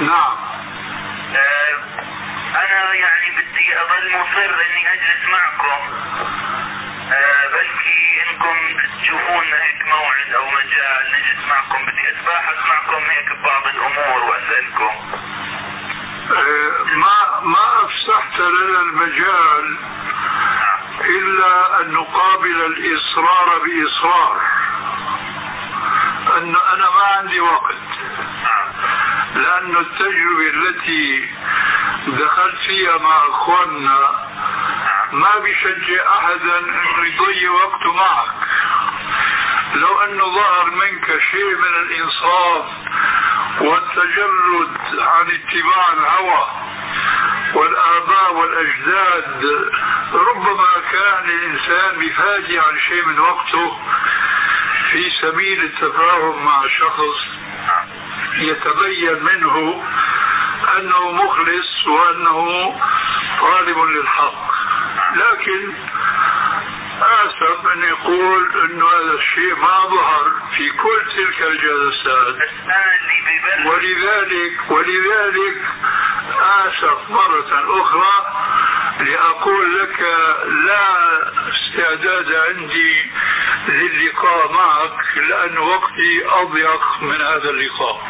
نعم. آه، أنا يعني بدي أظل مصر إني أجلس معكم. آه، بلكي إنكم تشوفون هيك موعد أو مجال نجلس معكم. بدي أتباحث معكم هيك ببعض الأمور وأسألكم. آه، ما ما أفسحت لنا المجال إلا أن نقابل الإصرار بإصرار. أن أنا ما عندي وقت. لأن التجربة التي دخلت فيها مع أخواننا ما بيشجع أحدا أنه يضيع وقته معك. لو أنه ظهر منك شيء من الإنصاف والتجرد عن اتباع الهوى والآباء والأجداد ربما كان الإنسان بيفاجئ عن شيء من وقته في سبيل التفاهم مع شخص يتبين منه أنه مخلص وأنه طالب للحق. لكن آسف أن يقول إنه هذا الشيء ما ظهر في كل تلك الجلسات. ولذلك ولذلك آسف مرة أخرى لأقول لك لا استعداد عندي معك لأن وقتي أضيق من هذا اللقاء.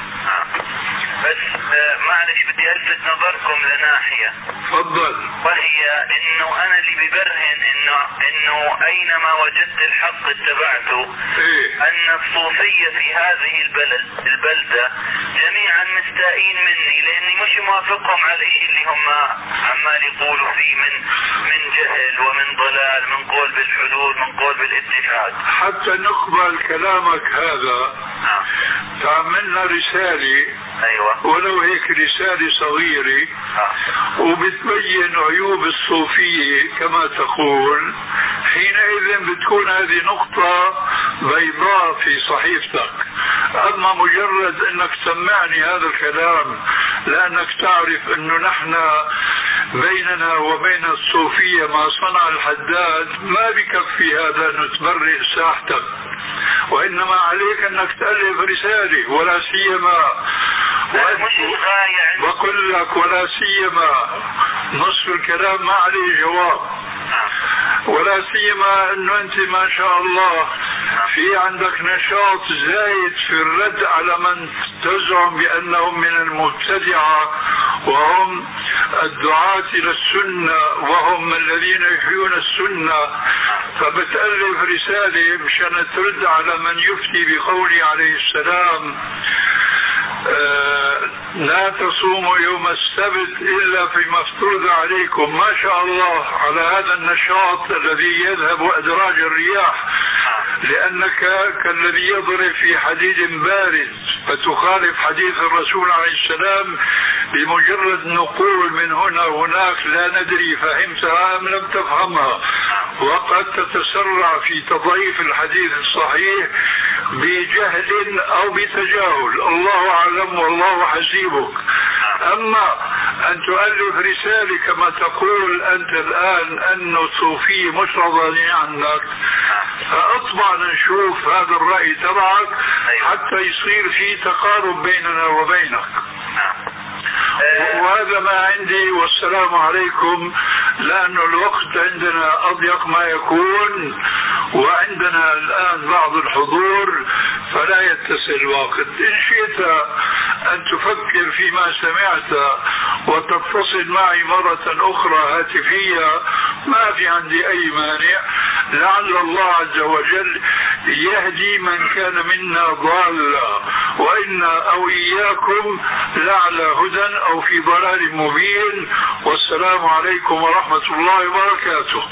معلش بدي ألفت نظركم لناحية تفضل وهي إنه أنا اللي ببرهن انه إنه أينما وجدت الحق اتبعته إيه؟ أن الصوفية في هذه البلد البلدة جميعا مستائين مني لأني مش موافقهم على الشيء اللي هم عمال يقولوا فيه من من جهل ومن ضلال من قول بالحدود من قول بالاتحاد حتى نقبل كلامك هذا نعم. تعملنا رسالة أيوه. ولو هيك رسالة صغيرة. آه. وبتبين عيوب الصوفية كما تقول. حينئذ بتكون هذه نقطة بيضاء في صحيفتك. أما مجرد أنك سمعني هذا الكلام لأنك تعرف أنه نحن بيننا وبين الصوفية ما صنع الحداد ما بكفي هذا أن تبرئ ساحتك. وإنما عليك أنك تألف رسالة ولا سيما بقول لك ولا سيما نصف الكلام ما عليه جواب. ولا سيما إنه أنت ما شاء الله في عندك نشاط زايد في الرد على من تزعم بأنهم من المبتدعة وهم الدعاة إلى السنة وهم الذين يحيون السنة. فبتألف رسالة مشان ترد على من يفتي بقوله عليه السلام. لا تصوموا يوم السبت إلا فيما افترض عليكم. ما شاء الله على هذا النشاط الذي يذهب أدراج الرياح لأنك كالذي يضرب في حديد بارد فتخالف حديث الرسول عليه السلام بمجرد نقول من هنا هناك لا ندري فهمتها أم لم تفهمها. وقد تتسرع في تضعيف الحديث الصحيح بجهل أو بتجاهل. الله أعلم والله حسيبك. أما أن تؤلف رسالة كما تقول أنت الآن انه الصوفية مش راضيين عنك فأطبع نشوف هذا الرأي تبعك حتى يصير في تقارب بيننا وبينك. وهذا ما عندي والسلام عليكم لأن الوقت عندنا أضيق ما يكون وعندنا الآن بعض الحضور فلا يتسع الوقت إن شئت أن تفكر فيما سمعت وتتصل معي مرة أخرى هاتفية ما في عندي أي مانع. لعل الله عز وجل يهدي من كان منا ضالا وإنا أو إياكم لعلى هدى أو في ضلال مبين. والسلام عليكم ورحمة الله وبركاته.